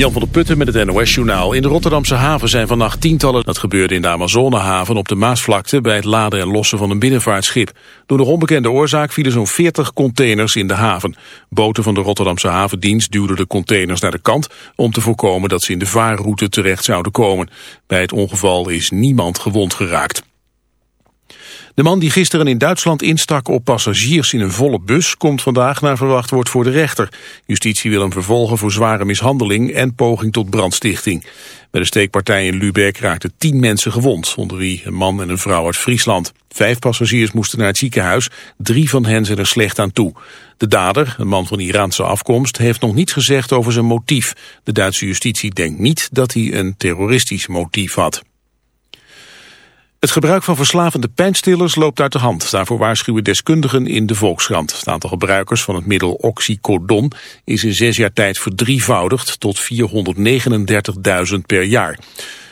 Jan van der Putten met het NOS-journaal. In de Rotterdamse haven zijn vannacht tientallen... dat gebeurde in de Amazonehaven op de Maasvlakte... bij het laden en lossen van een binnenvaartschip. Door nog onbekende oorzaak vielen zo'n 40 containers in de haven. Boten van de Rotterdamse havendienst duwden de containers naar de kant... om te voorkomen dat ze in de vaarroute terecht zouden komen. Bij het ongeval is niemand gewond geraakt. De man die gisteren in Duitsland instak op passagiers in een volle bus... komt vandaag naar verwacht wordt voor de rechter. Justitie wil hem vervolgen voor zware mishandeling en poging tot brandstichting. Bij de steekpartij in Lübeck raakten tien mensen gewond... onder wie een man en een vrouw uit Friesland. Vijf passagiers moesten naar het ziekenhuis. Drie van hen zijn er slecht aan toe. De dader, een man van Iraanse afkomst, heeft nog niets gezegd over zijn motief. De Duitse justitie denkt niet dat hij een terroristisch motief had. Het gebruik van verslavende pijnstillers loopt uit de hand. Daarvoor waarschuwen deskundigen in de Volkskrant. Het aantal gebruikers van het middel oxycodon is in zes jaar tijd verdrievoudigd tot 439.000 per jaar.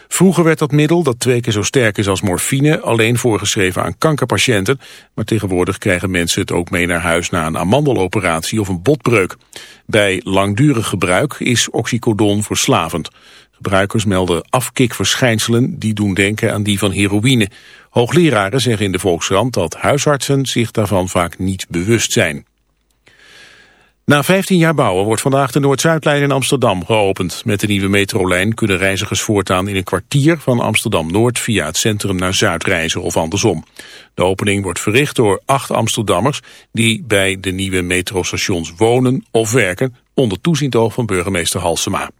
Vroeger werd dat middel, dat twee keer zo sterk is als morfine, alleen voorgeschreven aan kankerpatiënten. Maar tegenwoordig krijgen mensen het ook mee naar huis na een amandeloperatie of een botbreuk. Bij langdurig gebruik is oxycodon verslavend. Gebruikers melden afkikverschijnselen die doen denken aan die van heroïne. Hoogleraren zeggen in de Volkskrant dat huisartsen zich daarvan vaak niet bewust zijn. Na 15 jaar bouwen wordt vandaag de Noord-Zuidlijn in Amsterdam geopend. Met de nieuwe metrolijn kunnen reizigers voortaan in een kwartier van Amsterdam-Noord via het centrum naar Zuid reizen of andersom. De opening wordt verricht door acht Amsterdammers die bij de nieuwe metrostations wonen of werken onder toezicht oog van burgemeester Halsema.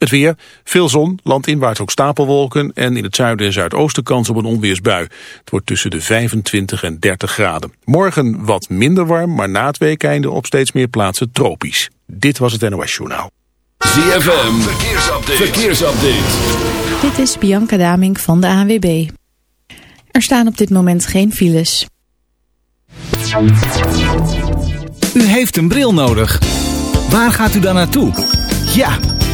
Het weer, veel zon, landinwaarts ook stapelwolken en in het zuiden en zuidoosten kans op een onweersbui. Het wordt tussen de 25 en 30 graden. Morgen wat minder warm, maar na het weekeinde op steeds meer plaatsen tropisch. Dit was het NOS Journaal. ZFM, verkeersupdate. verkeersupdate. Dit is Bianca Daming van de ANWB. Er staan op dit moment geen files. U heeft een bril nodig. Waar gaat u dan naartoe? Ja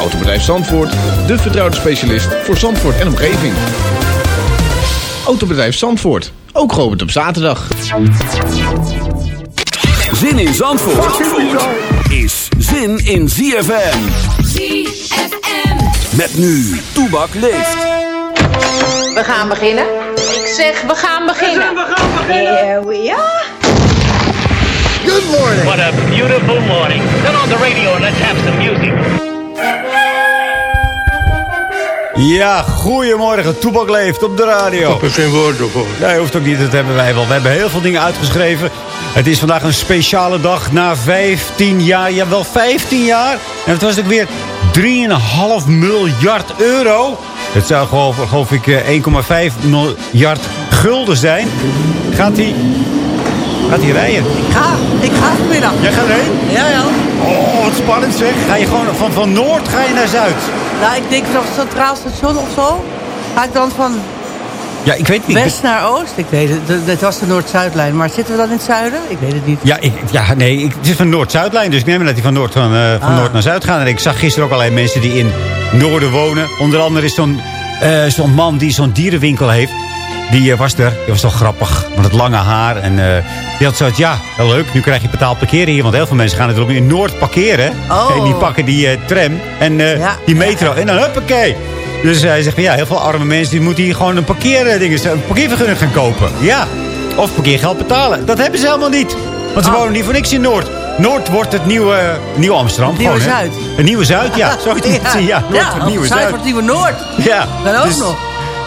Autobedrijf Zandvoort, de vertrouwde specialist voor Zandvoort en omgeving. Autobedrijf Zandvoort, ook geopend op zaterdag. Zin in Zandvoort, is zin in ZFM. ZFM. Met nu, Toebak leeft. We gaan beginnen. Ik zeg, we gaan beginnen. We gaan beginnen. Here we are. Good morning. What a beautiful morning. Turn on the radio and let's have some music. Ja, goedemorgen. Toebak leeft op de radio. Ik heb er geen woorden voor. Nee, hoeft ook niet. Dat hebben wij wel. We hebben heel veel dingen uitgeschreven. Het is vandaag een speciale dag na 15 jaar. Ja, wel 15 jaar. En het was ook weer 3,5 miljard euro. Het zou geloof, geloof ik 1,5 miljard gulden zijn. Gaat hij gaat hij rijden? Ik ga. Ik ga vanmiddag. Jij gaat erheen? Ja, ja. Oh, wat spannend zeg. Ga je gewoon van, van Noord ga je naar Zuid? Nou, ik denk vanaf het Centraal Station of zo. Ga ik dan van ja, ik weet niet. west naar oost? Ik weet het. Dat was de Noord-Zuidlijn. Maar zitten we dan in het zuiden? Ik weet het niet. Ja, ik, ja nee, ik, het is van Noord-Zuidlijn. Dus ik neem dat hij van, Noord, van, uh, van Ah. Noord naar Zuid gaat. En ik zag gisteren ook allerlei mensen die in Noorden wonen. Onder andere is zo'n eh, zo'n man die zo'n dierenwinkel heeft. Die eh, was er. Die was toch grappig. Met het lange haar. En eh, die had zoiets, ja, wel leuk. Nu krijg je betaald parkeren hier. Want heel veel mensen gaan natuurlijk in Noord parkeren. Oh. En die pakken die eh, tram en Ja. die metro. En dan huppakee. Dus hij zegt ja, heel veel arme mensen die moeten hier gewoon een, parkeerding, een parkeervergunning gaan kopen. Ja. Of parkeergeld betalen. Dat hebben ze helemaal niet. Want ze Oh. wonen niet voor niks in Noord. Noord wordt het nieuwe, nieuwe Amsterdam. Het nieuwe gewoon, hè? Zuid. Het nieuwe Zuid, ja. Zo zien. Ja, Noord wordt het nieuwe Zuid Zuid. wordt het nieuwe Noord. Ja. Dan ook dus, nog.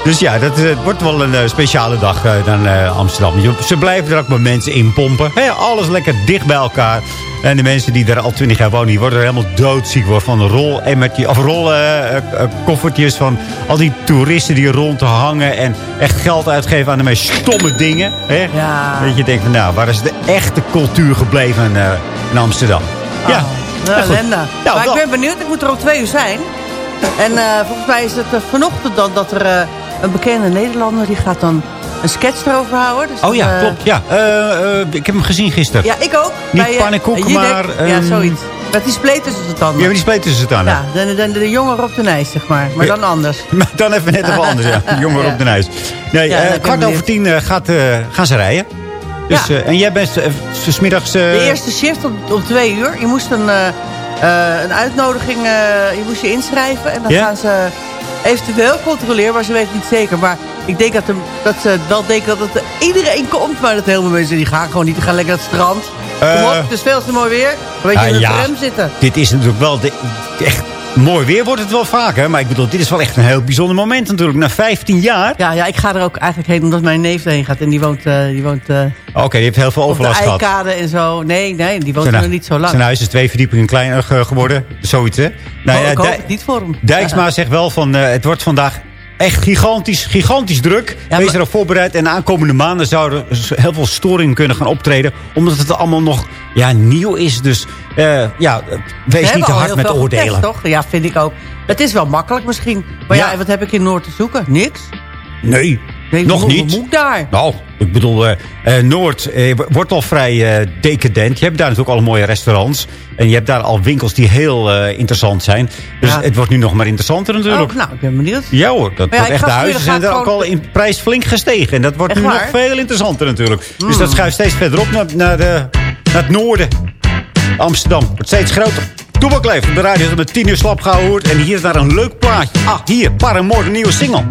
Dus ja, dat eh, wordt wel een eh, speciale dag eh, dan Amsterdam. Ze blijven er ook met mensen in pompen. Hè, alles lekker dicht bij elkaar. En de mensen die daar al twintig jaar wonen, die worden er helemaal doodziek van rol of rolkoffertjes van al die toeristen die rond te hangen en echt geld uitgeven aan de meest stomme dingen. Hè? Ja. Dat je denkt van nou, waar is de echte cultuur gebleven eh, in Amsterdam? Ja, Oh, Ja, nou, goed. ellende. Nou, maar ik ben benieuwd, ik moet er om twee uur zijn. En volgens mij is het vanochtend dan dat er een bekende Nederlander... die gaat dan een sketch erover houden. Dus Oh ja, eh, klopt. Ja. Eh, eh, ik heb hem gezien gisteren. Ja, ik ook. Niet Bij, maar, ja, ehm, zoiets. Met die spleet tussen de tanden. Ja, maar die spelen ze dan. Ja, de, de, de, jongen Rob de Nijs, zeg maar. Maar dan anders. Maar dan even net even anders, ja. De jongen Ja. op de huis. Nee, Ja, kwart over tien gaat, gaan ze rijden. Dus, Ja. en jij bent smiddags... De eerste shift om, om twee uur. Je moest een, eh, een uitnodiging, eh, je moest je inschrijven. En dan gaan ze eventueel controleren, maar ze weten niet zeker. Maar ik denk dat, hem, dat ze wel denken dat het iedereen komt. Maar dat heel veel mensen die gaan gewoon niet. Die gaan lekker naar het strand. Kom Eh. op, het is veel te mooi weer. Weet je Ah, in de ja. tram zitten. Dit is natuurlijk wel... De, echt mooi weer wordt het wel vaker. Maar ik bedoel, dit is wel echt een heel bijzonder moment natuurlijk. Na 15 jaar... Ja, ja, ik ga er ook eigenlijk heen omdat mijn neef erheen gaat. En die woont, eh, die woont eh, Oké, die heeft heel veel op de overlast gehad. Eikade en zo. Nee, nee, die woont er nog niet zo lang. zijn huis is twee verdiepingen kleiner ge- geworden. Zoiets, hè? Nou, Oh, ja, ik hoop het niet voor hem. Dijksma zegt wel van... eh, het wordt vandaag echt gigantisch, gigantisch druk. Ja, Wees erop voorbereid. En de aankomende maanden zouden heel veel storingen kunnen gaan optreden. Omdat het allemaal nog ja, nieuw is. Dus eh, ja, We wees niet te hard met oordelen. getest, toch? Ja, vind ik ook. Het is wel makkelijk misschien. Maar ja, Ja. wat heb ik in Noord te zoeken? Niks. Nee, Nee, nog hoe- hoe niet. moet daar? Nou, ik bedoel, eh, eh, Noord eh, wordt al vrij decadent. Je hebt daar natuurlijk al mooie restaurants. En je hebt daar al winkels die heel interessant zijn. Dus Ja. het wordt nu nog maar interessanter natuurlijk. Oh, nou, ik ben benieuwd. Ja hoor, dat ja, echt, de huizen zijn er ga ook al in prijs flink gestegen. En dat wordt Echt nu nog veel interessanter natuurlijk. Dus Mm. dat schuift steeds verderop naar, naar, de, naar het noorden. Amsterdam wordt steeds groter. Toebakleef op de radio dat met 10 uur slap gehoord. En hier is daar een leuk plaatje. Ah, hier, Paramore, een nieuwe single.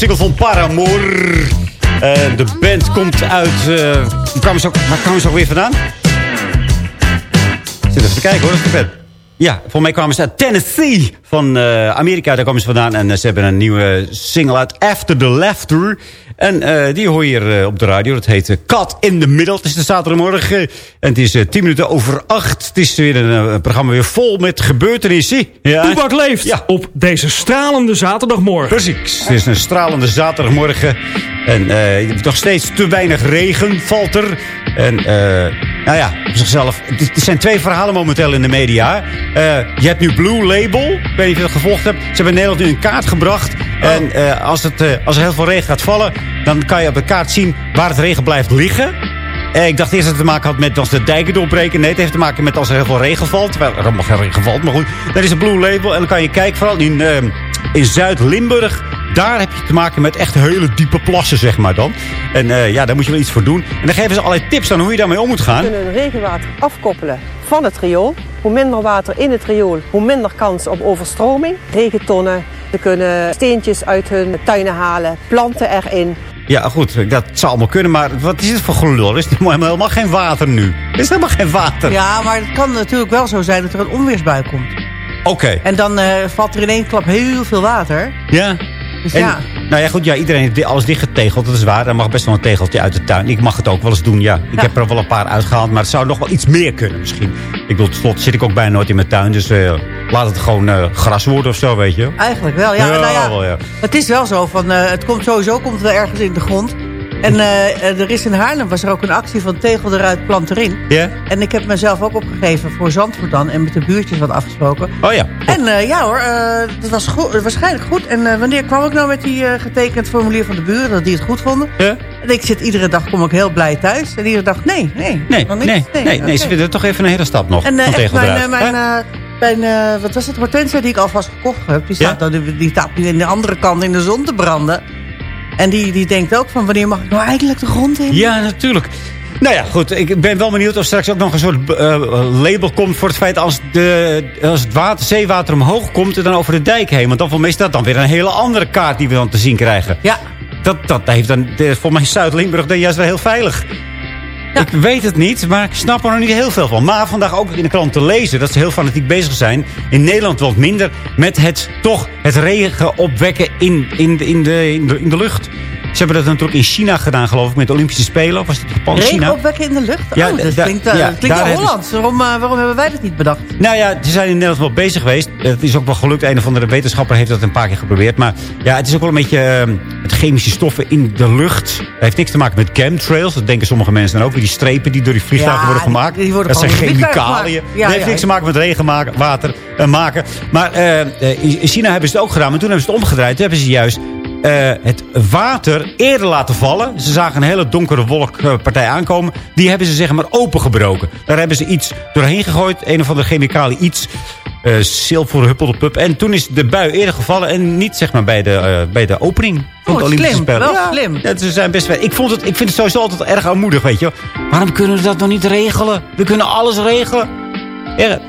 Single van Paramore. Eh, de band komt uit... kwamen ze ook, waar kwamen ze ook weer vandaan? Zit even te kijken hoor, dat is de band. Ja, voor mij kwamen ze uit Tennessee van eh, Amerika. Daar komen ze vandaan. En ze hebben een nieuwe single uit After the Laughter. En eh, die hoor je hier eh, op de radio. Dat heet eh, Cut in the Middle. Het is de zaterdagmorgen. En het is 10 minuten over 8. Het is weer een eh, programma weer vol met gebeurtenissen. Ja. Toebak leeft op deze stralende zaterdagmorgen. Precies. Het is een stralende zaterdagmorgen. En eh, nog steeds te weinig regen valt er. En eh, nou ja, op zichzelf. Er zijn twee verhalen momenteel in de media. Eh, je hebt nu Blue Label. Ik weet niet of je dat gevolgd hebt. Ze hebben in Nederland nu een kaart gebracht. En eh, als, het, eh, als er heel veel regen gaat vallen... dan kan je op de kaart zien waar het regen blijft liggen. Eh, ik dacht eerst dat het te maken had met als de dijken doorbreken. Nee, het heeft te maken met als er heel veel regen valt. Terwijl er helemaal geen regen valt, maar goed. Dat is een Blue Label. En dan kan je kijken, vooral in, eh, in Zuid-Limburg... Daar heb je te maken met echt hele diepe plassen, zeg maar dan. En ja, daar moet je wel iets voor doen. En dan geven ze allerlei tips aan hoe je daarmee om moet gaan. We kunnen regenwater afkoppelen van het riool. Hoe minder water in het riool, hoe minder kans op overstroming. Regentonnen, ze kunnen steentjes uit hun tuinen halen, planten erin. Ja, goed, dat zou allemaal kunnen. Maar wat is dit voor gelul? Er is helemaal, helemaal geen water nu. Er is helemaal geen water. Ja, maar het kan natuurlijk wel zo zijn dat er een onweersbui komt. Oké. En dan eh, valt er in één klap heel veel water. Ja. Dus En- ja. Nou ja, goed, ja, iedereen heeft alles dichtgetegeld. Dat is waar. Er mag best wel een tegeltje uit de tuin. Ik mag het ook wel eens doen, ja. Ik Ja. heb er wel een paar uitgehaald, maar het zou nog wel iets meer kunnen misschien. Ik bedoel, tot slot zit ik ook bijna nooit in mijn tuin. Dus eh, laat het gewoon eh, gras worden of zo, weet je. Eigenlijk wel, ja. nou ja, wel, ja. Het is wel zo, van, eh, het komt sowieso komt het wel ergens in de grond. En eh, er is in Haarlem was er ook een actie van tegel eruit, plant erin. Ja? En ik heb mezelf ook opgegeven voor Zandvoort dan. En met de buurtjes wat afgesproken. Oh ja. En ja hoor, dat was goed, waarschijnlijk goed. En wanneer kwam ik nou met die getekend formulier van de buren, dat die het goed vonden? Ja? En ik zit iedere dag, kom ik heel blij thuis. En iedere dag, nee, nee. Nee, nee, niks. nee, nee, oké. ze vinden het toch even een hele stap nog. En echt, mijn, mijn, Hè? eh, wat was het, hortensia die ik alvast gekocht heb... die staat, dan, die, die staat nu in de andere kant in de zon te branden. En die, die denkt ook van, wanneer mag ik nou eigenlijk de grond in? Ja, natuurlijk. Nou ja, goed. Ik ben wel benieuwd of straks ook nog een soort eh, label komt... voor het feit als, de, als het water, zeewater omhoog komt... en dan over de dijk heen. Want dan voor mij is dat dan weer een hele andere kaart die we dan te zien krijgen. Ja. Dat, dat heeft dan, voor mij Zuid-Limburg dan juist wel heel veilig. Ik weet het niet, maar ik snap er nog niet heel veel van. Maar vandaag ook in de krant te lezen dat ze heel fanatiek bezig zijn. In Nederland wat minder met het toch het regen opwekken in, in, in, de, in, de, in de lucht. Ze hebben dat natuurlijk in China gedaan, geloof ik, met de Olympische Spelen. Of was het Japan? Regen China? opwekken in de lucht? Ja, oh, dat klinkt, eh, ja, dat klinkt wel hebben ze- Hollands. Waarom, eh, waarom hebben wij dat niet bedacht? Nou ja, ze zijn in Nederland wel bezig geweest. Het is ook wel gelukt. Een of andere wetenschapper heeft dat een paar keer geprobeerd. Maar ja, het is ook wel een beetje het chemische stoffen in de lucht. Dat heeft niks te maken met chemtrails. Dat denken sommige mensen dan ook. Die strepen die door die vliegtuigen Ja, worden gemaakt. die worden dat zijn chemicaliën. Ja, dat heeft ja. niks te maken met regen maken, water eh, maken. Maar in China hebben ze het ook gedaan. Maar toen hebben ze het omgedraaid. Toen hebben ze juist eh, het water eerder laten vallen. Ze zagen een hele donkere wolkpartij aankomen. Die hebben ze zeg maar opengebroken. Daar hebben ze iets doorheen gegooid. Een of andere chemicaliën iets. eh zilver, huppeldepup. En toen is de bui eerder gevallen. En niet zeg maar bij de, eh, bij de opening van Oh, de Olympische slim. Spelen. Wel Ja, slim. ja, ze zijn best wel. Ik, vond het, ik vind het sowieso altijd erg armoedig, weet je. Waarom kunnen we dat nog niet regelen? We kunnen alles regelen.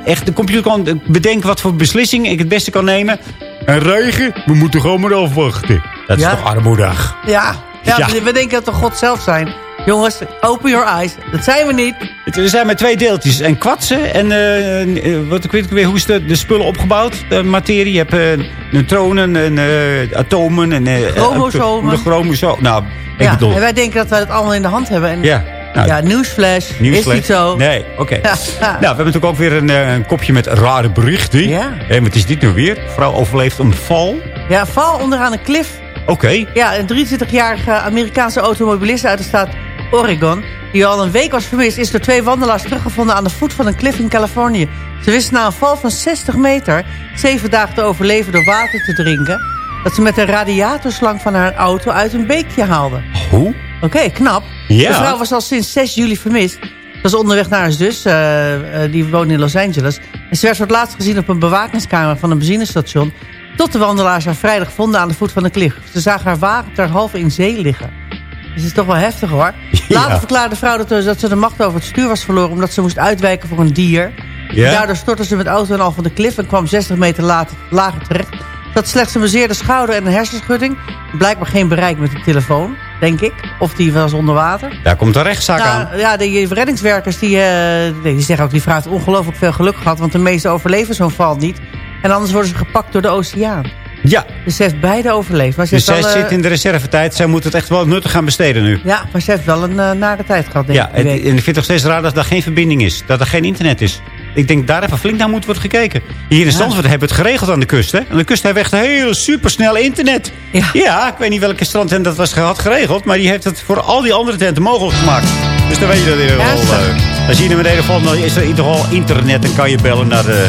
Echt, de computer kan bedenken wat voor beslissing ik het beste kan nemen. En regen, we moeten gewoon maar afwachten. Dat is Ja. toch armoedig? Ja, ja, Ja. we denken dat we God zelf zijn. Jongens, open your eyes. Dat zijn we niet. Het- Er zijn maar twee deeltjes. En kwatsen en eh, eh, wat ik weet ik weer, hoe is de, de spullen opgebouwd? De materie. Je hebt eh, neutronen en eh, atomen. En, eh, Chromosomen. De chromosomen. Nou, ik Ja, bedoel... en wij denken dat wij het allemaal in de hand hebben. En Ja. Nou, ja, nieuwsflash. Nieuwsflash. Is niet zo. Nee, oké. Nou, we hebben natuurlijk ook weer een, eh, een kopje met rare berichten. Ja. En wat is dit nu weer? Vrouw overleeft een val. Ja, val onderaan een klif. Oké. Ja, een 23-jarige Amerikaanse automobilist uit de staat Oregon... die al een week was vermist, is door twee wandelaars teruggevonden... aan de voet van een klif in Californië. Ze wisten na een val van 60 meter... zeven dagen te overleven door water te drinken... dat ze met een radiatorslang van haar auto uit een beekje haalde. Hoe? Oké, knap. Ja. De vrouw was al sinds 6 juli vermist. Ze was onderweg naar haar zus, eh, eh, die woonde in Los Angeles. En ze werd voor het laatst gezien op een bewakingskamer van een benzinestation... tot de wandelaars haar vrijdag vonden aan de voet van de klif. Ze zagen haar wagen ter halve in zee liggen. Dus het is toch wel heftig hoor. Later verklaarde de vrouw dat, dat ze de macht over het stuur was verloren... omdat ze moest uitwijken voor een dier. Ja? Daardoor stortte ze met auto en al van de klif... en kwam 60 meter later, lager terecht. Dat slechts een bezeerde schouder en een hersenschudding. Blijkbaar geen bereik met de telefoon, denk ik. Of die was onder water. Daar komt een rechtszaak aan. Nou, ja, de reddingswerkers die, eh, die zeggen ook... die vrouw heeft ongelooflijk veel geluk gehad... want de meesten overleven zo'n val niet. En anders worden ze gepakt door de oceaan. Ja. Dus ze heeft beide overleefd. Maar ze Dus zij wel, eh, zit in de reservetijd. Zij moet het echt wel nuttig gaan besteden nu. Ja, maar ze heeft wel een eh, nare tijd gehad, denk Ja, ik. die en ik vind het nog steeds raar dat er geen verbinding is. Dat er geen internet is. Ik denk daar even flink naar moet worden gekeken. Hier in Zandvoort hebben we het geregeld aan de kust. Hè? Aan de kust hebben we echt heel supersnel internet. Ja. ik weet niet welke strandtent dat was had geregeld. Maar die heeft het voor al die andere tenten mogelijk gemaakt. Dus dan weet je dat geval. Juist. eh, als je naar beneden valt, dan is er in ieder geval internet. Dan kan je bellen naar de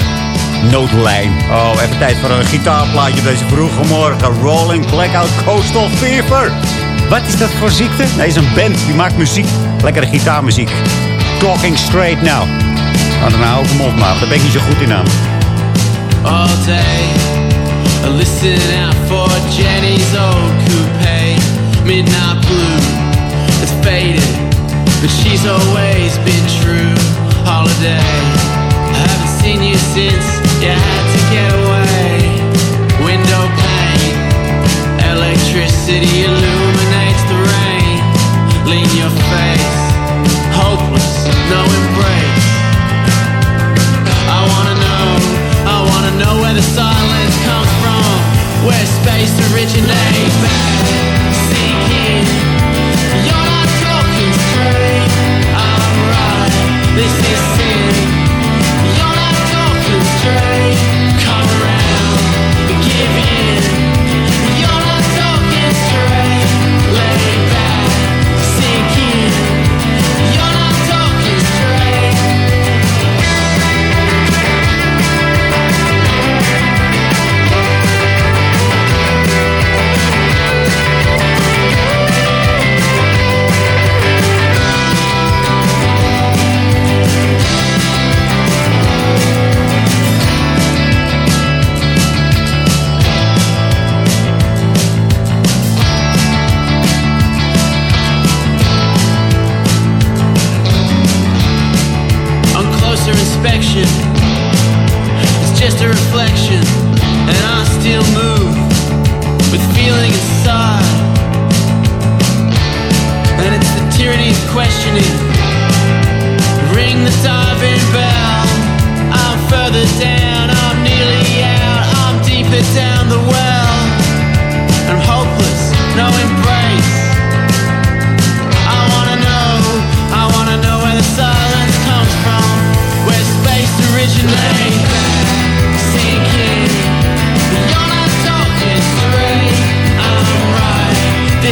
noodlijn. Oh, even tijd voor een gitaarplaatje deze vroege morgen. Rolling Blackout Coastal Fever. Wat is dat voor ziekte? Nee, is een band die maakt muziek. Lekkere gitaarmuziek. Talking Straight Now. Hou ik hem op, maar daar ben ik niet zo goed in aan. all day. Listen out for Jenny's old coupe, midnight blue. It's faded, but she's always been true. Holiday, I haven't seen you since you had to get away. Window pane, electricity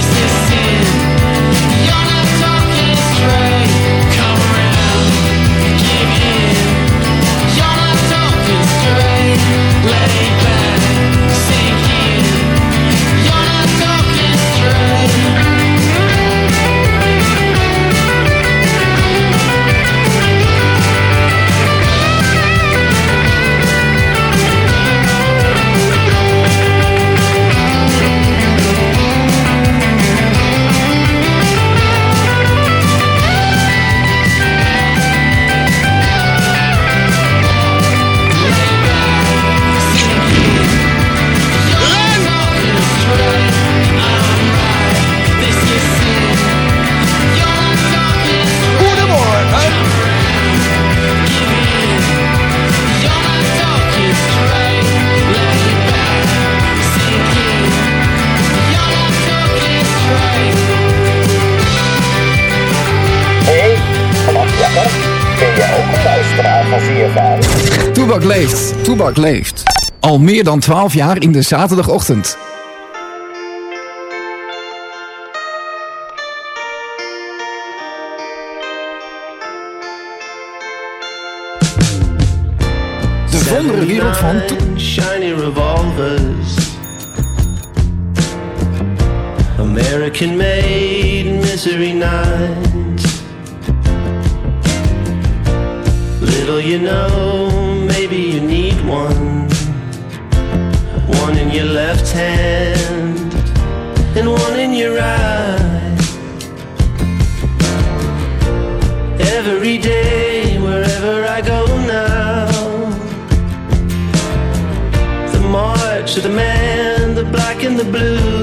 this is sin. Leeft. Al meer dan 12 jaar in de zaterdagochtend. to the man, the black and the blue.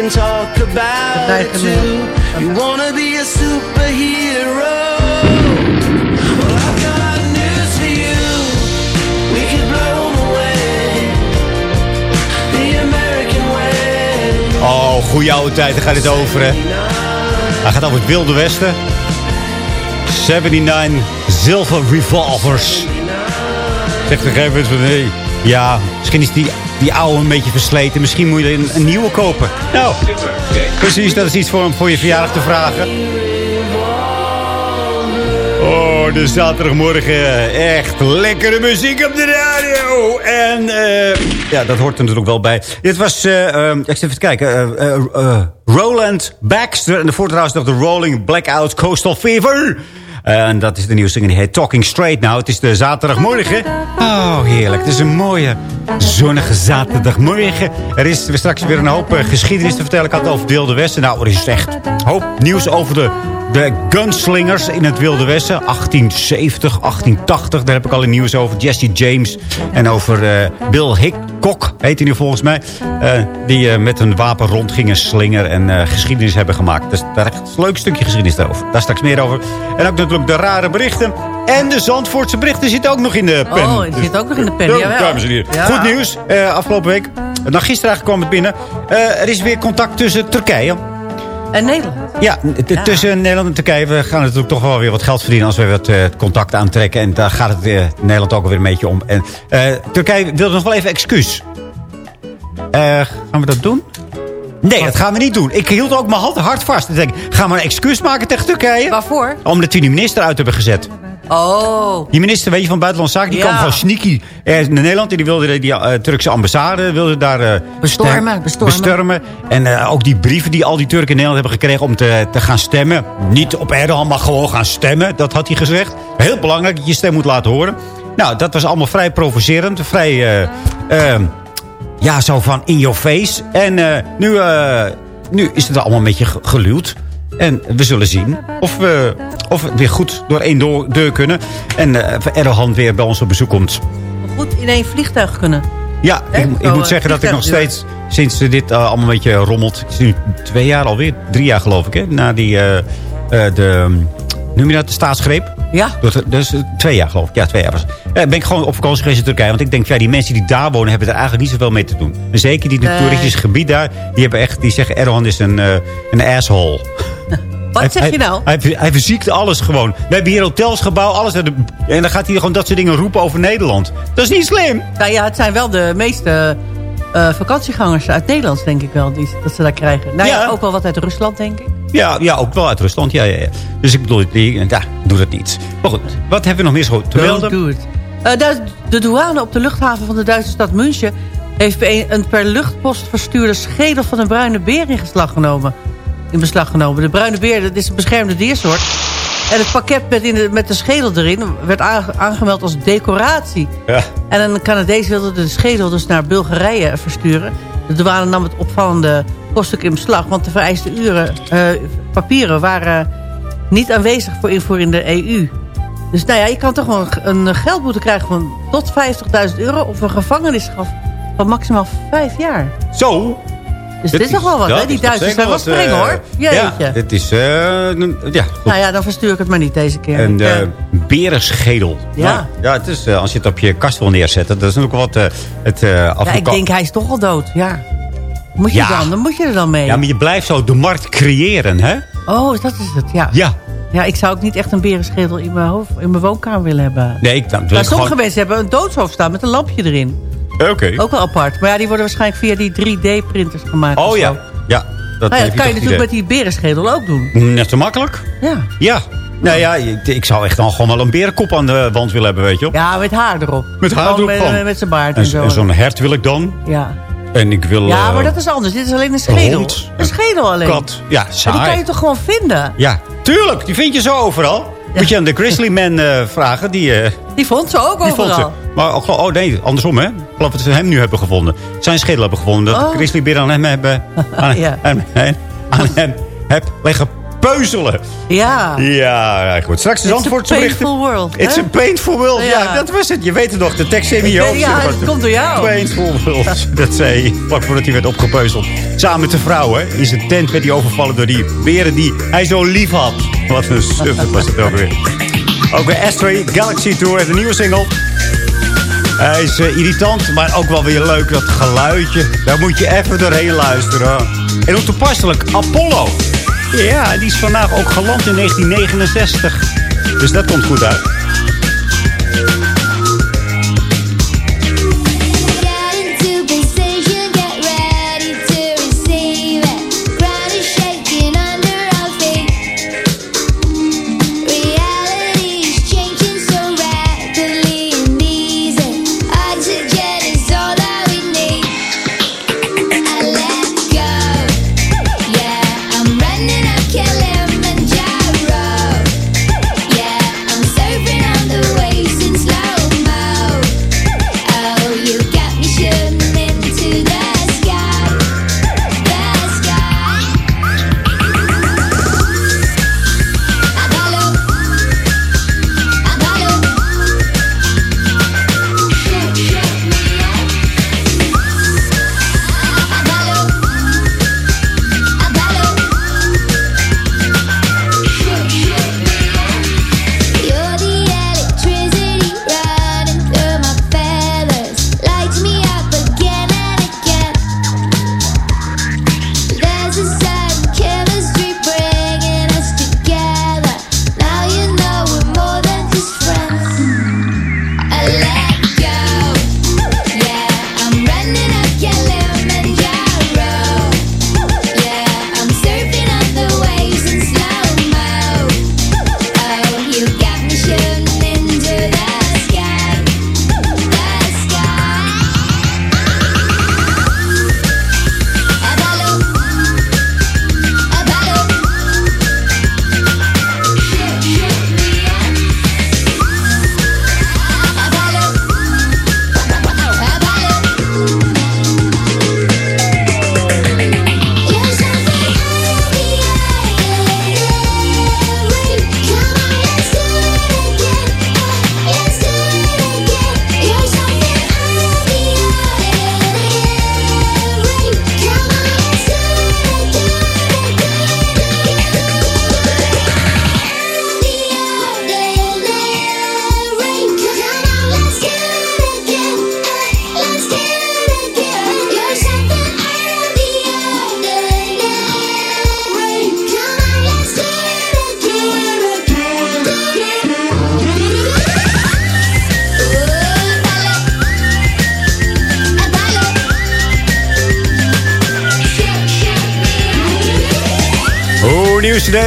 Can talk about it too. You wanna be a superhero? Well, I've got news for you. We could blow away. The American way. Oh, goede oude tijd, daar gaat het over, hè. Hij gaat over het Wilde Westen. 79 Silver Revolvers. Zegt de gegeven moment van, nee, ja, misschien is die, die oude een beetje versleten. Misschien moet je een, een nieuwe kopen. Nou, precies, dat is iets voor, voor je verjaardag te vragen. Oh, de zaterdagmorgen. Echt lekkere muziek op de radio. En eh, ja, dat hoort er natuurlijk wel bij. Dit was, eh, eh, ik zit even kijken. eh, eh, Roland Baxter. En de trouwens nog de Rolling Blackout Coastal Fever. En dat is de nieuwe single die heet Talking Straight Now. Het is de zaterdagmorgen. Oh, heerlijk. Het is een mooie, zonnige zaterdagmorgen. Er is straks weer een hoop eh, geschiedenis te vertellen. Ik had het over het Wilde Westen. Nou, er is echt hoop nieuws over de, de gunslingers in het Wilde Westen. 1870, 1880. Daar heb ik al een nieuws over. Jesse James. En over eh, Bill Hickok, heet hij nu volgens mij. eh, die eh, met een wapen rondgingen slinger en eh, geschiedenis hebben gemaakt. Dus daar is een leuk stukje geschiedenis daarover. Daar straks meer over. En ook natuurlijk de rare berichten. En de Zandvoortse berichten zitten ook nog in de pen. Oh, die zit ook nog in de pen, Ja, jawel. Dames en heren. Ja. Goed nieuws. afgelopen week. Nou, gisteren eigenlijk kwam het binnen. Er is weer contact tussen Turkije. En Nederland. Ja, tussen Nederland en Turkije. We gaan natuurlijk toch wel weer wat geld verdienen als we wat eh, contact aantrekken. En daar gaat het eh, Nederland ook weer een beetje om. En eh, Turkije wilde nog wel even excuus. Eh, gaan we dat doen? Nee, dat gaan we niet doen. Ik hield ook mijn hand hard vast. Ik denk, gaan we een excuus maken tegen Turkije? Waarvoor? Omdat we die minister uit hebben gezet. Oh. Die minister, weet je, van Buitenlandse Zaken, die Ja. kwam van sneaky naar Nederland. En die wilde die, die eh, Turkse ambassade wilde daar eh, Bestormen, bestormen. bestormen. En eh, ook die brieven die al die Turken in Nederland hebben gekregen om te, te gaan stemmen. Niet op Erdogan, maar gewoon gaan stemmen. Dat had hij gezegd. Heel belangrijk dat je stem moet laten horen. Nou, dat was allemaal vrij provocerend. Vrij, eh, eh, ja, zo van in your face. En nu, nu is het allemaal een beetje ge- geluwd. En we zullen zien of we, of we weer goed door één deur kunnen. En Erdogan weer bij ons op bezoek komt. Goed in één vliegtuig kunnen. Ja, ik, ik Zo, moet zeggen dat ik nog steeds, sinds dit eh, allemaal een beetje rommelt... Het is nu twee jaar alweer, drie jaar geloof ik, hè? Na die, eh, de, um, noem je dat, de staatsgreep? Ja. Dus, twee jaar geloof ik, ja, twee jaar was ben ik gewoon op vakantie geweest in Turkije. Want ik denk, ja, die mensen die daar wonen hebben er eigenlijk niet zoveel mee te doen. En zeker die in het Nee. toeristisch gebied daar, die, hebben echt, die zeggen Erdogan is een, een asshole. Wat zeg Hij- je nou? Hij, hij, verziekt alles gewoon. We hebben hier hotels gebouwd, alles. En dan gaat hij gewoon dat soort dingen roepen over Nederland. Dat is niet slim. Nou ja, het zijn wel de meeste eh, vakantiegangers uit Nederland, denk ik wel, die, dat ze daar krijgen. Nou ja. Ja. ook wel wat uit Rusland, denk ik. Ja, ja, ook wel uit Rusland. Ja, ja, ja. Dus ik bedoel, die, ja, doe dat niet. Maar goed, wat hebben we nog meer zo te melden? do it. Eh, de, douane op de luchthaven van de Duitse stad München... heeft een, een per luchtpost verstuurde schedel van een bruine beer in beslag genomen. In beslag genomen. De bruine beer dat is een beschermde diersoort. En het pakket met, in de, met de schedel erin werd aange- aangemeld als decoratie. Ja. En een Canadees wilde de schedel dus naar Bulgarije versturen. De douane nam het opvallende koststuk in beslag... want de vereiste uren, eh, papieren waren niet aanwezig voor invoer in de EU. Dus nou ja, je kan toch wel een, een geldboete krijgen van tot 50.000 euro... of een gevangenisstraf van maximaal vijf jaar. Zo. Dus dit is toch wel wat, hè? Die is Duitsers zijn wel streng, eh, hoor. Jeetje. Ja, dit is... eh, ja, goed. Nou ja, dan verstuur ik het maar niet deze keer. Een Ik, eh, berenschedel. Ja. Nou, ja het is, als je het op je kast wil neerzetten, dat is ook wat... het, ja, ik denk hij is toch al dood, ja. Moet je Ja. dan? Dan moet je er dan mee. Ja, maar je blijft zo de markt creëren, hè? Oh, dat is het, ja. Ja. Ja, ik zou ook niet echt een berenschedel in mijn, hoofd, in mijn woonkamer willen hebben. Nee, ik, dan ik sommige gewoon... mensen hebben een doodshoofd staan met een lampje erin. Oké. Ook wel apart. Maar ja, die worden waarschijnlijk via die 3D-printers gemaakt. Oh ja. Ja. Dat, Nou ja, heb dat kan je natuurlijk met idee. die berenschedel ook doen. Net zo makkelijk. Ja. Ja. Nou ja, ik, ik zou echt dan gewoon wel een berenkop aan de wand willen hebben, weet je. Ja, met haar erop. Met haar erop Met, gewoon. met, met zijn baard en, En, zo. en zo'n hert wil ik dan. ja. En ik wil... ja, eh, maar dat is anders. Dit is alleen een schedel. hond. Een schedel alleen. kat. Ja, Maar saai. die kan je toch gewoon vinden? Ja, tuurlijk. Die vind je zo overal. Moet je aan de Grizzly Man eh, vragen. Die, eh, Die vond ze ook overal. ze. Maar oh, oh nee, andersom hè. Ik geloof dat ze hem nu hebben gevonden. Zijn schedel hebben gevonden. Dat Oh. de Grizzly Bear aan hem hebben... Aan, Ja. aan, aan, aan hem heb liggen peuzelen. Ja. Ja, goed. Straks is It's antwoord a painful world. It's hè? a painful world. Ja. Ja. dat was het. Je weet het nog. De tekst in je hoofd. ja, het komt door jou. Painful world. Dat zei hij. Vlak voordat hij werd opgepeuzeld. Samen met de vrouw, hè. In zijn tent werd hij overvallen door die beren die hij zo lief had. Wat een suffer was het ook weer. Ook bij Astray Galaxy Tour heeft een nieuwe single. Hij is eh, irritant, maar ook wel weer leuk. Dat geluidje. Daar moet je even doorheen luisteren. En ook toepasselijk, Apollo. Ja, die is vandaag ook geland in 1969. Dus dat komt goed uit.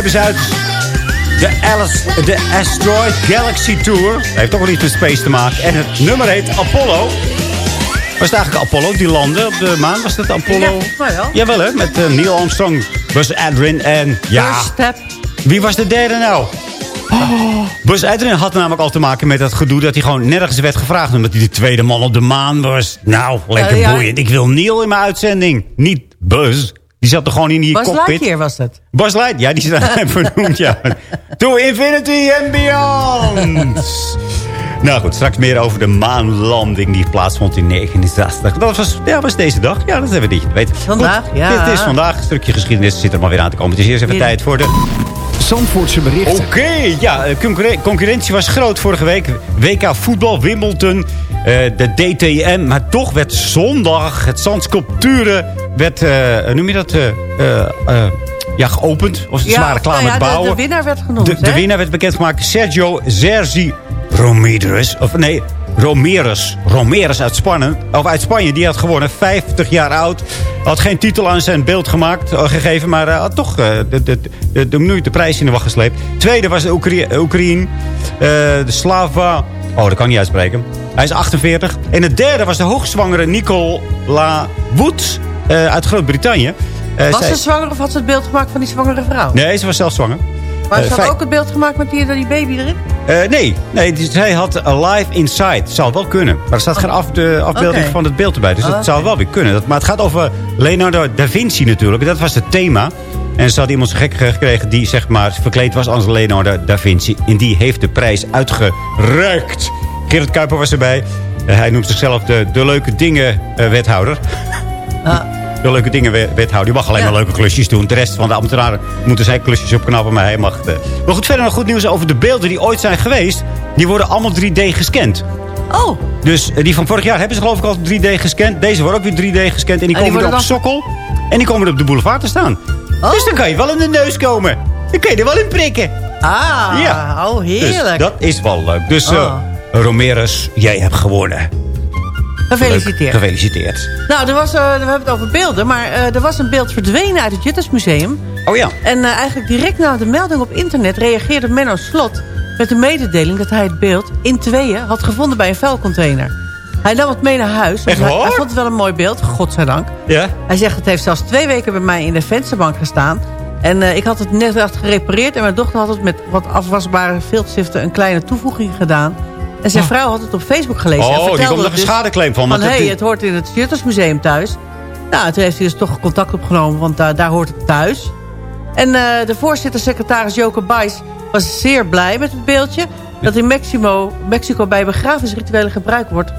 Hebben ze uit. De, Alice, de Asteroid Galaxy Tour. Heeft ook wel iets met space te maken. En het nummer heet Apollo. Was het eigenlijk Apollo die landde op de maan? Was dat Apollo? Ja, wel. Jawel hè, met eh, Neil Armstrong, Buzz Aldrin en... Ja, wie was de derde nou? Buzz Aldrin had namelijk al te maken met dat gedoe... dat hij gewoon nergens werd gevraagd... omdat hij de tweede man op de maan was. Nou, lekker ja. boeiend. Ik wil Neil in mijn uitzending. Niet Buzz. Die zat er gewoon in die Bas cockpit. Lightyear was dat. Buzz Light, ja, die is daar vernoemd, ja. To infinity and beyond. nou goed, straks meer over de maanlanding die plaatsvond in 1969. Dat was, ja, was deze dag. Ja, dat hebben we niet weten. Vandaag, Goed, ja. Dit is vandaag. Een stukje geschiedenis zit er maar weer aan te komen. Het is eerst even Hier. tijd voor de... Zandvoortse berichten. Oké, ja, eh, concurren- concurrentie was groot vorige week. WK voetbal, Wimbledon, eh, de DTM. Maar toch werd zondag het zandsculpturen, werd, eh, noem je dat, eh, eh, eh, ja, geopend. Of ze waren klaar nou ja, met de- bouwen. De, winnaar werd genoemd, De, de winnaar werd bekendgemaakt. Sergio Zerzi Romeres. Of nee, Romeres. Romeres uit Spanje. Of uit Spanje. Die had gewonnen. 50 jaar oud. Had geen titel aan zijn beeld gemaakt, eh, gegeven. Maar eh, had toch eh, de, de, de, de, de, prijs in de wacht gesleept. Tweede was de Oekraïne. Oekraïne eh, de Slava. Oh, dat kan ik niet uitspreken. Hij is 48. En de derde was de hoogzwangere Nicola Woods. eh, uit Groot-Brittannië. Eh, Was zij- ze zwanger of had ze het beeld gemaakt van die zwangere vrouw? Nee, ze was zelf zwanger. Maar Eh, ze had vijf- ook het beeld gemaakt met die, die baby erin? Eh, nee, nee die- zij had Alive Inside. Zou wel kunnen. Maar er staat geen af, de afbeelding van het beeld erbij. Dus dat Oké. zou wel weer kunnen. Dat, maar het gaat over Leonardo da Vinci natuurlijk. Dat was het thema. En ze had iemand zo gek gekregen die zeg maar verkleed was als Leonardo da Vinci. En die heeft de prijs uitgereikt. Gerrit Kuiper was erbij. Eh, hij noemt zichzelf de, de leuke dingen wethouder. De leuke dingen we- wethouder. Die mag alleen maar leuke klusjes doen. De rest van de ambtenaren moeten zijn klusjes opknappen. Maar hij mag het. eh. Maar goed, verder nog goed nieuws over de beelden die ooit zijn geweest. Die worden allemaal 3D gescand. Oh. Dus eh, die van vorig jaar hebben ze geloof ik al 3D gescand. Deze worden ook weer 3D gescand. En die En die komen er op sokkel. En die komen er op de boulevard te staan. Dus dan kan je wel in de neus komen. Dan kan je er wel in prikken. Ah, Ja. oh heerlijk. Dus dat is wel leuk. Dus eh Oh. Romeres, jij hebt gewonnen. Gefeliciteerd. Leuk. Gefeliciteerd. Nou, er was, eh, we hebben het over beelden, maar eh, er was een beeld verdwenen uit het Juttersmuseum. Oh ja. En eh, eigenlijk direct na de melding op internet reageerde Menno Slot met de mededeling dat hij het beeld in tweeën had gevonden bij een vuilcontainer. Hij nam het mee naar huis. Echt hij, hij vond het wel een mooi beeld, godzijdank. Ja? Hij zegt het heeft zelfs twee weken bij mij in de vensterbank gestaan. En ik had het net gerepareerd en mijn dochter had het met wat afwasbare viltstiften een kleine toevoeging gedaan. En zijn vrouw had het op Facebook gelezen. en Oh, die vertelde komt nog het een dus schadeclaim van. Van, want hé, het- het hoort in het Juttersmuseum thuis. Nou, toen heeft hij dus toch contact opgenomen, want daar, daar hoort het thuis. En eh, de voorzitter-secretaris Joke Bijs was zeer blij met het beeldje... dat in Mexico, Mexico bij begrafenisrituelen gebruikt wordt.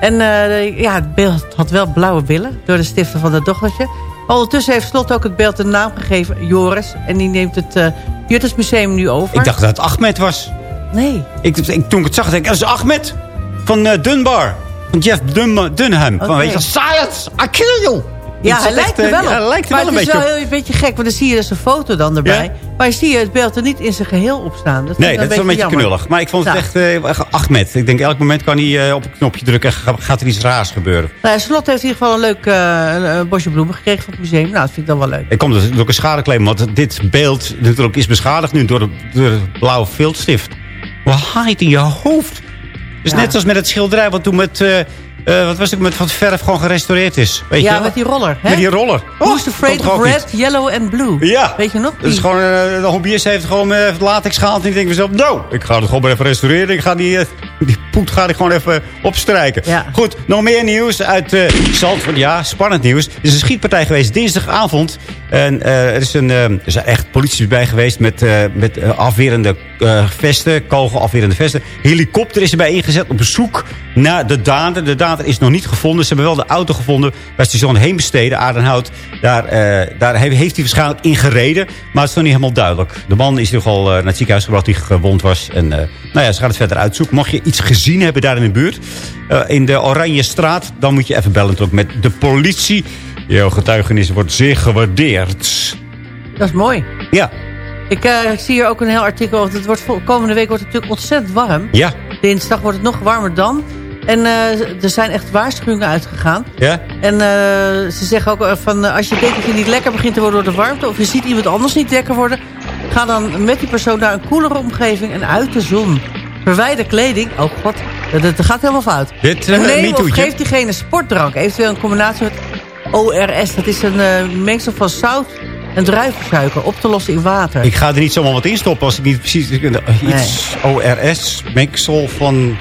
En eh, ja, het beeld had wel blauwe billen door de stifter van het dochtertje. Ondertussen heeft Slot ook het beeld een naam gegeven, Joris. En die neemt het eh Juttersmuseum nu over. Ik dacht dat het Ahmed was. Nee. Ik, ik, toen ik het zag, denk ik, dat is Ahmed. Van eh, Dunbar. Van Jeff Dun, Dunham. Van, weet je, Science, I kill you. Ja, Het hij lijkt echt, er eh, wel op. ja, hij lijkt er maar wel het een is beetje wel op. heel, een beetje gek, want dan zie je dus een foto dan erbij. Ja? Maar je zie je het beeld er niet in zijn geheel op staan. Dat Nee, dat is wel een beetje jammer. knullig. Maar ik vond het Nou. echt eh, Ahmed. Ik denk, elk moment kan hij op een knopje drukken en ga- gaat er iets raars gebeuren. Nou, Slot heeft in ieder geval een leuk een, bosje bloemen gekregen van het museum. Nou, dat vind ik dan wel leuk. Ik kom dus natuurlijk een schadeclaim, want dit beeld natuurlijk is beschadigd nu door de, door de blauwe viltstift. Wat haait in je hoofd? Dus net zoals met het schilderij, wat toen met, eh, eh, wat was het, met wat verf gewoon gerestaureerd is. Weet je ja, wel? met die roller. Hè? Met die roller. Who's afraid of red, yellow and blue? Ja. Weet je nog? Dat is Die- gewoon, eh, de hobbyist heeft gewoon eh, latex gehaald. En ik denk mezelf, nou, ik ga het gewoon maar even restaureren. Ik ga die, die poet ga ik gewoon even opstrijken. Ja. Goed, nog meer nieuws uit uh, Zandvoort. Ja, spannend nieuws. Er is een schietpartij geweest dinsdagavond. En eh, er, is een, eh, er is echt politie bij geweest met, met afwerende vesten. Kogelafwerende vesten. Helikopter is erbij ingezet op zoek naar de dader. De dader is nog niet gevonden. Ze hebben wel de auto gevonden bij station Heemstede, Aardenhout. Daar, daar heeft hij waarschijnlijk in gereden. Maar het is nog niet helemaal duidelijk. De man is nogal naar het ziekenhuis gebracht die gewond was. En nou ja, ze gaan het verder uitzoeken. Mocht je iets gezien hebben daar in de buurt. Uh, in de Oranje Straat. Dan moet je even bellen ook met de politie. Jouw getuigenis wordt zeer gewaardeerd. Dat is mooi. Ja. Ik, uh, ik zie hier ook een heel artikel. Het wordt, komende week wordt het natuurlijk ontzettend warm. Ja. Dinsdag wordt het nog warmer dan. En uh, er zijn echt waarschuwingen uitgegaan. Ja? En uh, ze zeggen ook van als je denkt dat je niet lekker begint te worden door de warmte... of je ziet iemand anders niet lekker worden... ga dan met die persoon naar een koelere omgeving en uit de zon. Verwijder kleding. Oh god, dat, dat gaat helemaal fout. Dit, uh, Neem of geef diegene sportdrank. Eventueel een combinatie met ORS. Dat is een uh, mengsel van zout, en druivensuiker op te lossen in water. Ik ga er niet zomaar wat in stoppen als ik niet precies... Iets ORS, mengsel van...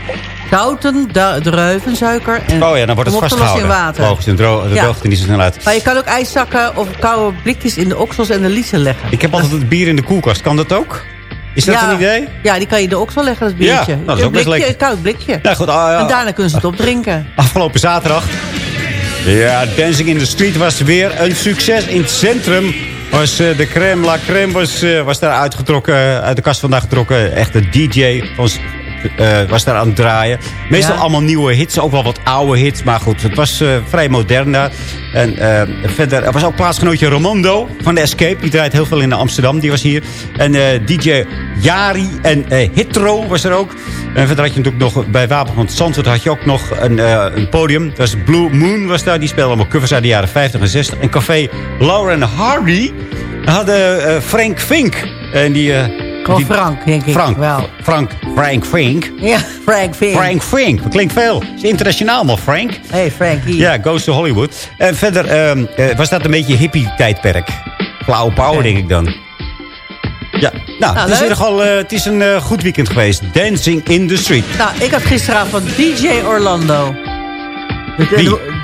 Zouten, druivensuiker en Oh ja, dan wordt het vastgehouden. in water. Logisch, dan dro dan Ja. niet zo snel uit. Maar je kan ook ijszakken of koude blikjes in de oksels en de liezen leggen. Ik heb altijd het bier in de koelkast. Kan dat ook? Is dat ja, een idee? Ja, die kan je in de oksel leggen, dat biertje. Ja, dat is Een ook best blikje, lekker. Een koud blikje. Nou goed, ah, ja. En daarna kunnen ze het opdrinken. Afgelopen zaterdag. Ja, Dancing in the Street was weer een succes. In het centrum was eh, de crème la crème was, eh, was daar uitgetrokken, uit de kast vandaan getrokken. Echt DJ was, eh, was daar aan het draaien. Meestal Ja. allemaal nieuwe hits, ook wel wat oude hits. Maar goed, het was eh, vrij modern daar. En eh, verder, er was ook plaatsgenootje Ramondo van de Escape. Die draait heel veel in Amsterdam, die was hier. En DJ Jari en Hitro was er ook. En verder had je natuurlijk nog bij Wapen van Zandvoort had je ook nog een, een podium. Dat was Blue Moon was daar. Die speelde allemaal covers uit de jaren 50 en 60. En café Lauren Hardy hadden Frank Fink. En die... die- Frank, denk ik Frank, wel. Frank, Frank Fink. Ja, Frank Fink. Frank Fink, dat klinkt veel. is internationaal man, Frank. Hey Frankie. Ja, Goes to Hollywood. En verder ehm, eh, was dat een beetje hippie-tijdperk. Flauwe power, denk ik dan. Ja, nou, het, is leuk. in ieder geval, eh, het is een eh, goed weekend geweest. Dancing in the street. Nou, ik had gisteravond DJ Orlando.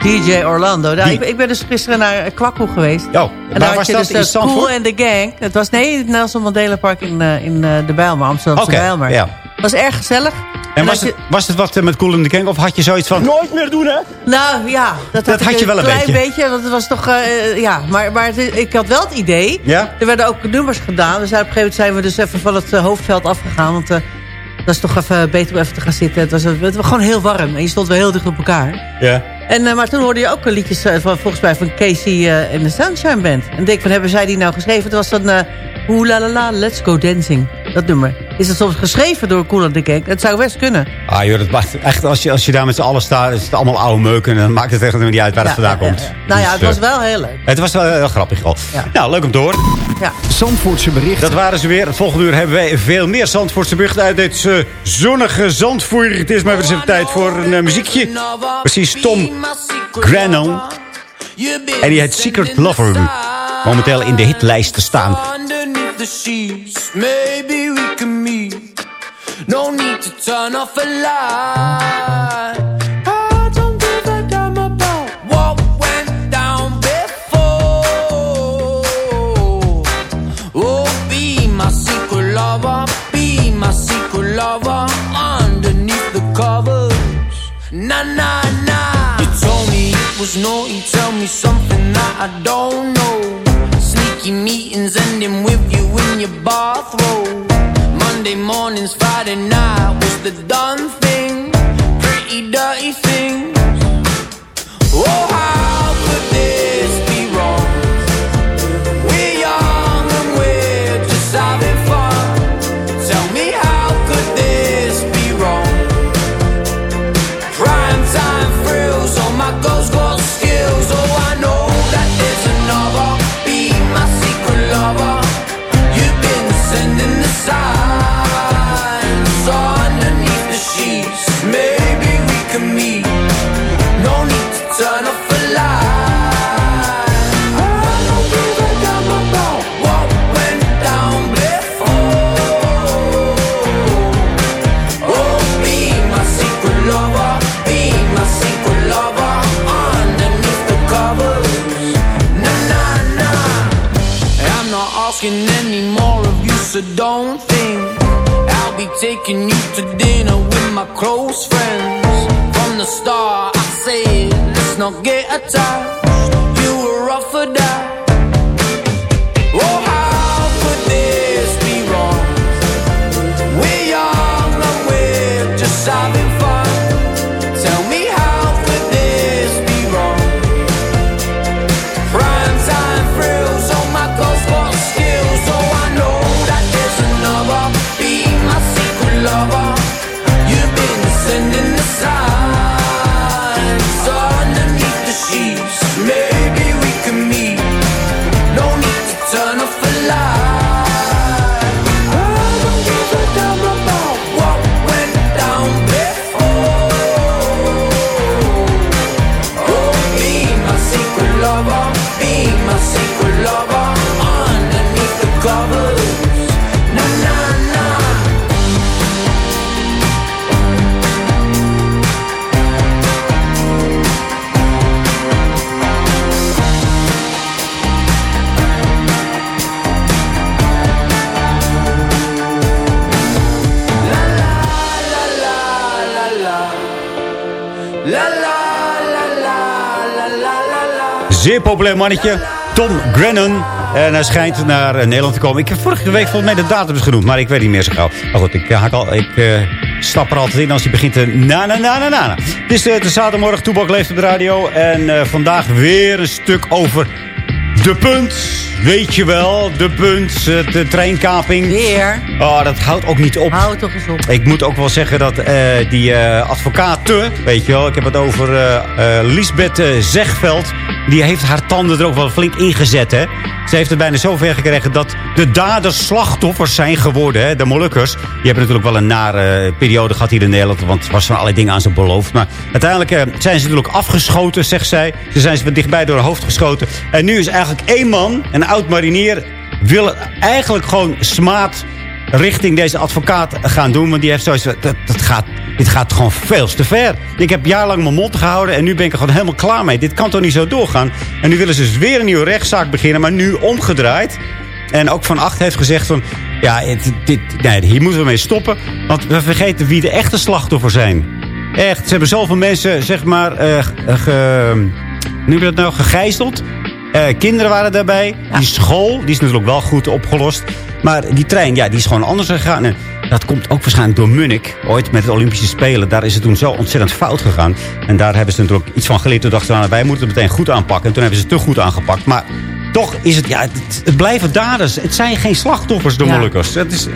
DJ Orlando. Nou, ik, ik ben dus gisteren naar Kwakkoe geweest. Oh, En waar daar was je dat? dus In eh? Cool and the Gang. Het was nee, het Nelson Mandela Park in, eh, in eh, de Bijlmer, Amsterdamse Oké, Bijlmer. ja. Het was erg gezellig. En was het, was het wat met Cool in the Gang? Of had je zoiets van... Nooit meer doen, hè? Nou ja, dat, had je wel een klein beetje. Want het was toch, eh, ja, maar, maar het- ik had wel het idee. Ja? Er werden ook nummers gedaan. Dus op een gegeven moment zijn we dus even van het hoofdveld afgegaan. Want dat is toch even beter om even te gaan zitten. Het was, het was gewoon heel warm. En je stond wel heel dicht op elkaar. Ja. En, eh, maar toen hoorde je ook liedjes eh, van, volgens mij van Casey eh, en de Sunshine Band. En ik denk van, hebben zij die nou geschreven? Het was dan eh Oeh la la la, let's go dancing. Dat nummer. Is het soms geschreven door Cool and the Gang? Het zou best kunnen. Ah joh, dat maakt echt, als, je, als je daar met z'n allen staat, is het allemaal oude meuken. En dan maakt het echt niet uit waar het Ja, vandaan ja, komt. ja. Nou ja, Dus, het was eh, wel heel leuk. Het was wel heel grappig al. Nou, leuk om te horen. Ja. Zandvoortse berichten. Dat waren ze weer. Het volgende uur hebben wij veel meer Zandvoortse berichten uit dit eh, zonnige Zandvoer. Het is maar weer eens tijd voor een eh, muziekje. Precies, Tom Grannon. En die heeft Secret Lover momenteel in de hitlijst te staan. Underneath the sheets, maybe we can. No need to turn off a light. I don't give a damn about what went down before. Oh, be my secret lover, be my secret lover. Underneath the covers, na na na. You told me it was naughty, tell me something that I don't know. Sneaky meetings ending with you in your bathrobe. Monday mornings, Friday night was the done thing. Pretty dirty things. Oh, taking you to dinner with my close friends. From the start, I said, let's not get attached. Zeer populair mannetje. Tom Grennan. En hij schijnt naar eh, Nederland te komen. Ik heb vorige week volgens mij de datum genoemd. Maar ik weet niet meer zo gauw. Maar goed, ik, haak al, ik eh, stap er altijd in als hij begint te na na na na na. Het is eh, de zaterdagmorgen. Toebak leeft op de radio. En eh, vandaag weer een stuk over de punt. Weet je wel, de punt. eh, De treinkaping. Weer. Oh, dat houdt ook niet op. Hou toch eens op. Ik moet ook wel zeggen dat eh, die eh advocaten, weet je wel, ik heb het over eh eh, Lisbeth eh, Zegveld, die heeft haar tanden er ook wel flink ingezet, hè. Ze heeft het bijna zover gekregen dat de daders slachtoffers zijn geworden, hè. De Molukkers, die hebben natuurlijk wel een nare eh, periode gehad hier in Nederland, want er was van allerlei dingen aan ze beloofd. Maar uiteindelijk eh, zijn ze natuurlijk afgeschoten, zegt zij. Ze zijn ze dichtbij door haar hoofd geschoten. En nu is eigenlijk één man, een oud marinier, wil eigenlijk gewoon smaad richting deze advocaat gaan doen. Want die heeft zoiets dat, dat gaat, dit gaat gewoon veel te ver. Ik heb jarenlang mijn mond gehouden en nu ben ik er gewoon helemaal klaar mee. Dit kan toch niet zo doorgaan? En nu willen ze dus weer een nieuwe rechtszaak beginnen, maar nu omgedraaid. En ook Van Acht heeft gezegd van... Ja, het- dit, nee, hier moeten we mee stoppen. Want we vergeten wie de echte slachtoffers zijn. Echt, ze hebben zoveel mensen, zeg maar... eh, ge, je dat nou? Gegijzeld. Eh, kinderen waren daarbij. Die school, die is natuurlijk wel goed opgelost. Maar die trein, ja, die is gewoon anders gegaan. En dat komt ook waarschijnlijk door Munich. Ooit met de Olympische Spelen. Daar is het toen zo ontzettend fout gegaan. En daar hebben ze natuurlijk iets van geleerd. Toen dachten ze, nou, wij moeten het meteen goed aanpakken. En toen hebben ze het te goed aangepakt. Maar toch is het, ja, het, het blijven daders. Het zijn geen slachtoffers, de Ja. Molukkers. Het is,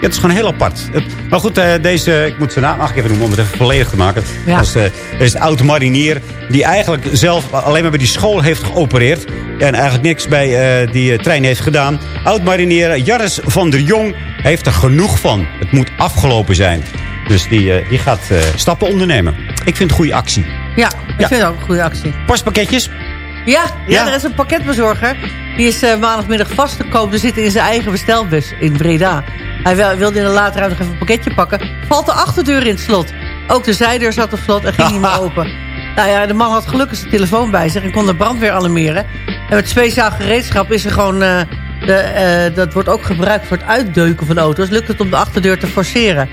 het is gewoon heel apart. Het- maar goed, eh, deze, ik moet zijn naam ik even noemen om het even volledig te maken. Ja. Dat is, eh, deze oude marinier die eigenlijk zelf alleen maar bij die school heeft geopereerd. En eigenlijk niks bij eh, die trein heeft gedaan. Oud-marinier Jarres van der Jong heeft er genoeg van. Het moet afgelopen zijn. Dus die, die gaat stappen ondernemen. Ik vind het een goede actie. Ja, ik vind het ook een goede actie. Postpakketjes. Ja, ja, Ja. er is een pakketbezorger. Die is eh, maandagmiddag vast te koop. Er zit in zijn eigen bestelbus in Breda. Hij wil- wilde in de later ruimte nog even een pakketje pakken. Valt de achterdeur in het slot. Ook de zijdeur zat op slot en ging niet meer open. Nou ja, de man had gelukkig zijn telefoon bij zich en kon de brandweer alarmeren. En met speciaal gereedschap is er gewoon... eh, de, eh, dat wordt ook gebruikt voor het uitdeuken van auto's. Lukt het om de achterdeur te forceren.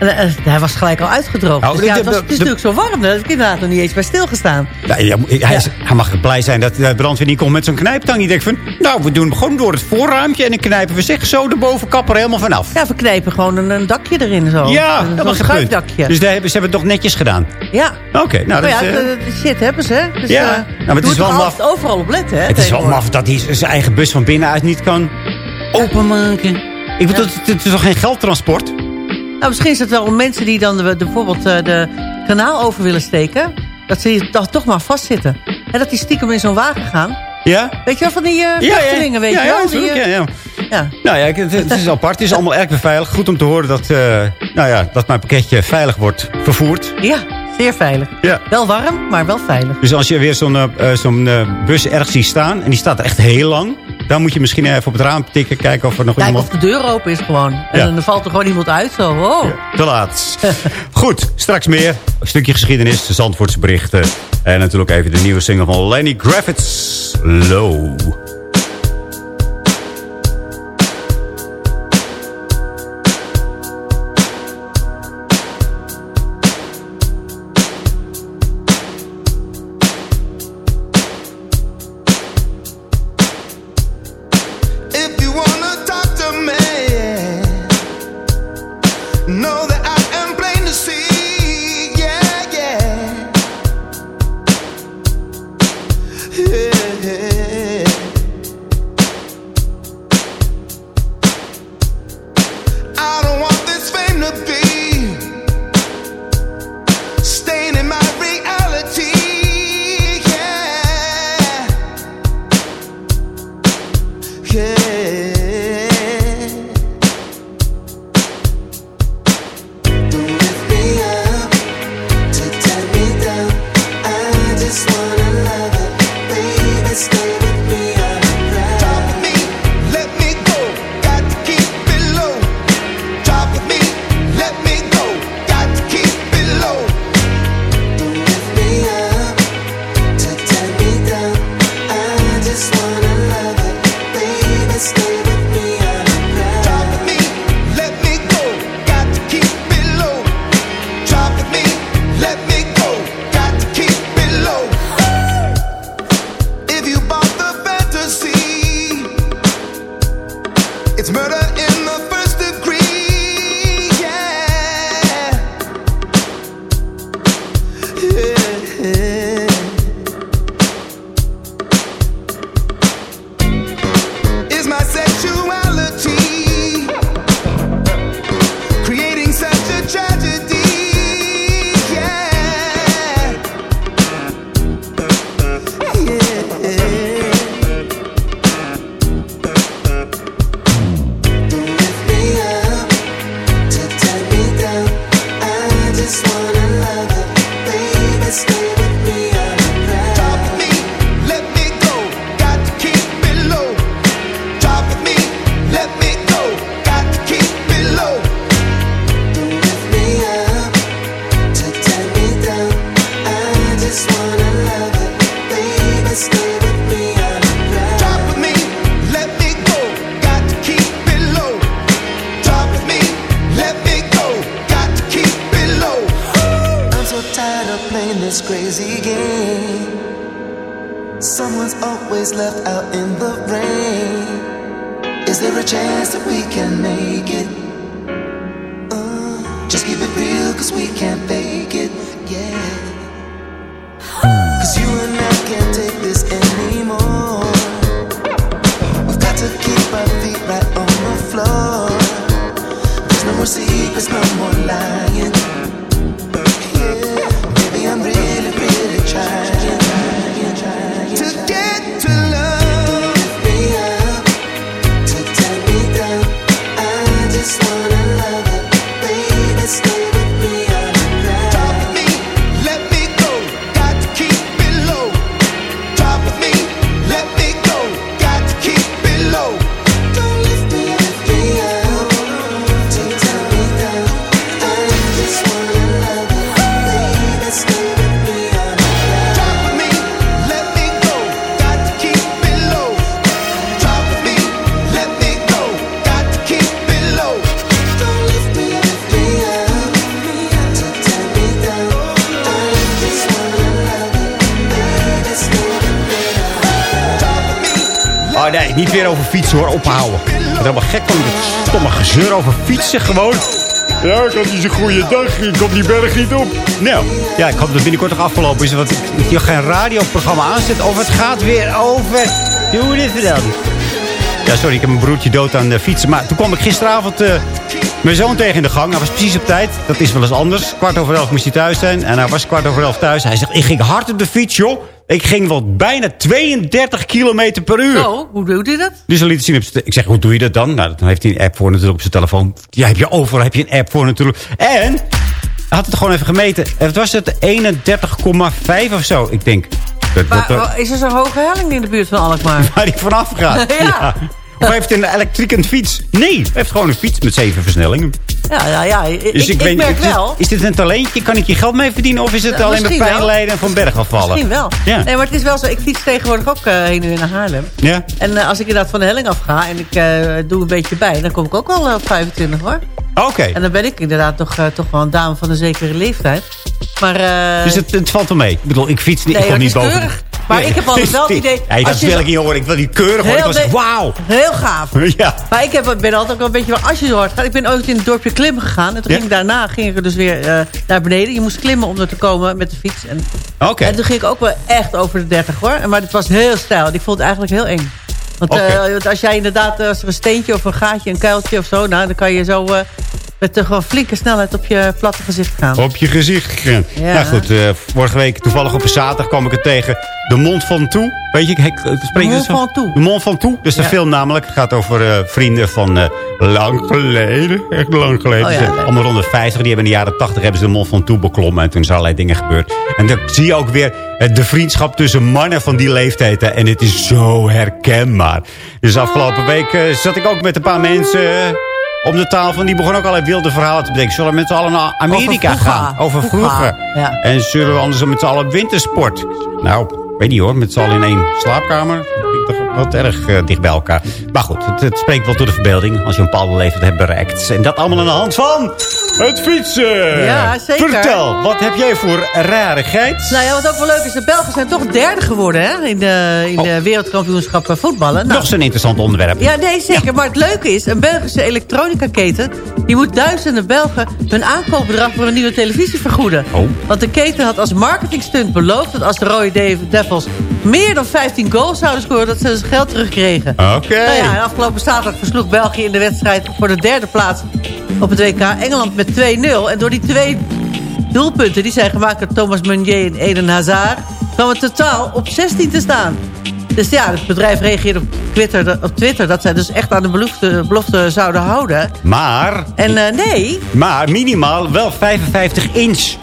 En, eh, hij was gelijk al uitgedroogd. Nou, dus ja, het, de- was, het is de- natuurlijk zo warm. Heb ik inderdaad nog niet eens bij stilgestaan. Ja, ja, hij, is- hij mag blij zijn dat de brandweer niet komt met zo'n knijptang. Die denkt van, nou, we doen hem gewoon door het voorruimtje... en dan knijpen we zich zo de bovenkap er helemaal vanaf. Ja, we knijpen gewoon een, een dakje erin zo. Ja, een, dat was punt. schuifdakje. Dus daar hebben, ze hebben het toch netjes gedaan. ja. Oké, nou, dat ja, is, eh, shit hebben ze. Dus, Ja. eh, Nou, maar het is wel maf. overal op letten, hè? het is wel maf dat hij zijn eigen bus van binnenuit niet kan openmaken. Ik bedoel, het, het is toch geen geldtransport? Nou, misschien is het wel om mensen die dan de, de, bijvoorbeeld eh, de kanaal over willen steken... dat ze hier toch, maar vastzitten. En dat die stiekem in zo'n wagen gaan. Ja? Weet je wel, van die eh Ja, weet ja, je ja, wel? Die, eh, ja, ja. ja. Nou ja, het, het is apart. Het is allemaal erg weer veilig. Goed om te horen dat, nou ja, dat mijn pakketje veilig wordt vervoerd. Ja, zeer veilig. Ja. Wel warm, maar wel veilig. Dus als je weer zo'n zo'n bus ergens ziet staan... en die staat er echt heel lang... dan moet je misschien even op het raam tikken... kijken of er nog Kijk iemand... of de deur open is gewoon. En Ja. dan valt er gewoon iemand uit. Zo, wow. Te laat. Goed, straks meer. Een stukje geschiedenis, de Zandvoortse berichten... en natuurlijk even de nieuwe single van Lenny Kravitz. Low. Fietsen hoor, ophouden. Ik ben helemaal gek van dit stomme gezeur over fietsen gewoon. Ja, ik had niet zo'n goede dag. Ik kom die berg niet op. Nou, ja, ik hoop dat het binnenkort nog afgelopen is. Want ik hier geen radioprogramma aanzet. Of het gaat weer over... Doe dit vertellen. Ja, sorry, ik heb mijn broertje dood aan de fietsen. Maar toen kwam ik gisteravond eh, mijn zoon tegen in de gang. Hij was precies op tijd. Dat is wel eens anders. Kwart over elf moest hij thuis zijn. En hij was kwart over elf thuis. Hij zegt, ik ging hard op de fiets, joh. Ik ging wel bijna 32 kilometer per uur. Oh, hoe doet hij dat? Dus hij liet het zien op zijn... Ik zeg, hoe doe je dat dan? Nou, dan heeft hij een app voor natuurlijk op zijn telefoon. Ja, heb je overal heb je een app voor natuurlijk. En hij had het gewoon even gemeten. En wat was het? 31,5 of zo, ik denk. Dat, oh, is er zo'n hoge helling in de buurt van Alkmaar? waar hij vanaf gaat. Ja. Of hij heeft een elektrieke fiets. Nee, hij heeft gewoon een fiets met zeven versnellingen. Ja, ja, ja. Ik, Dus ik, merk is dit- wel... Is dit een talentje? Kan ik je geld mee verdienen? Of is het alleen maar misschien pijn wel. lijden en van berg afvallen? Misschien wel. Ja. Nee, maar het is wel zo. Ik fiets tegenwoordig ook eh, heen en weer naar Haarlem. Ja? En eh, als ik inderdaad van de helling afga en ik eh, doe een beetje bij... dan kom ik ook wel op 25 hoor. Oké. En dan ben ik inderdaad toch, toch wel een dame van een zekere leeftijd. Maar... eh, Dus het, het valt wel mee. Ik bedoel, ik fiets niet. Nee, ik kom niet boven. keurig. Maar ik heb altijd wel het idee, dat als je wil ik niet horen. Ik wil die keurig horen. Ik was wauw. Heel gaaf. Ja. Maar ik heb, ben altijd ook wel een beetje van als je zo hard gaat. Ik ben ooit in het dorpje klimmen gegaan. En toen Ja? ging ik daarna ging ik er dus weer eh, naar beneden. Je moest klimmen om er te komen met de fiets. En, en toen ging ik ook wel echt over de 30 hoor. En Maar het was heel stijl. Ik vond het eigenlijk heel eng. Want, eh, want als jij inderdaad, eh, als er een steentje of een gaatje, een kuiltje of zo... Nou, dan kan je zo met een gewoon flinke snelheid op je platte gezicht gaan. Op je gezicht gegaan. Ja. Nou goed, eh, vorige week toevallig op een zaterdag kwam ik het tegen. De Mond van Toe. Weet je, ik, ik, ik spreek De het Mond van Toe. De Mond van Toe. Dus de Ja. film namelijk. Het gaat over eh, vrienden van eh, lang geleden. Echt lang geleden. Oh ja, zijn allemaal rond de 50. Die hebben in de jaren 80 hebben ze de Mond van Toe beklommen. En toen is allerlei dingen gebeurd. En dan zie je ook weer de vriendschap tussen mannen van die leeftijd. En het is zo herkenbaar. Dus afgelopen week zat ik ook met een paar mensen... om de tafel. En die begon ook allerlei wilde verhalen te bedenken. Zullen we met z'n allen naar Amerika Over gaan? Over Vroeger, ja. En zullen we anders met z'n allen wintersport? Nou, weet niet hoor. Met z'n allen in één slaapkamer. Ik toch wat erg eh, dicht bij elkaar. Maar goed, het, het spreekt wel door de verbeelding. Als je een bepaalde leeftijd hebt bereikt. En dat allemaal aan de hand van het fietsen. Ja, zeker. Vertel, wat heb jij voor rarigheid? Nou ja, wat ook wel leuk is, de Belgen zijn toch derde geworden hè, in de, in de wereldkampioenschap eh, voetballen. Nou, Nog zo'n interessant onderwerp. ja, nee, zeker. Maar het leuke is, een Belgische elektronica-keten... die moet duizenden Belgen hun aankoopbedrag voor een nieuwe televisie vergoeden. Oh. Want de keten had als marketingstunt beloofd... dat als de Rode De- Devils meer dan 15 goals zouden scoren... dat ze geld terugkregen. Oké. Nou ja, en afgelopen zaterdag versloeg België in de wedstrijd... voor de derde plaats op het WK Engeland met 2-0. En door die twee doelpunten die zijn gemaakt door Thomas Meunier en Eden Hazard... kwam het totaal op 16 te staan. Dus ja, het bedrijf reageerde op Twitter, op Twitter dat zij dus echt aan de belofte, belofte zouden houden. Maar, En eh, nee, maar minimaal wel 55 inch.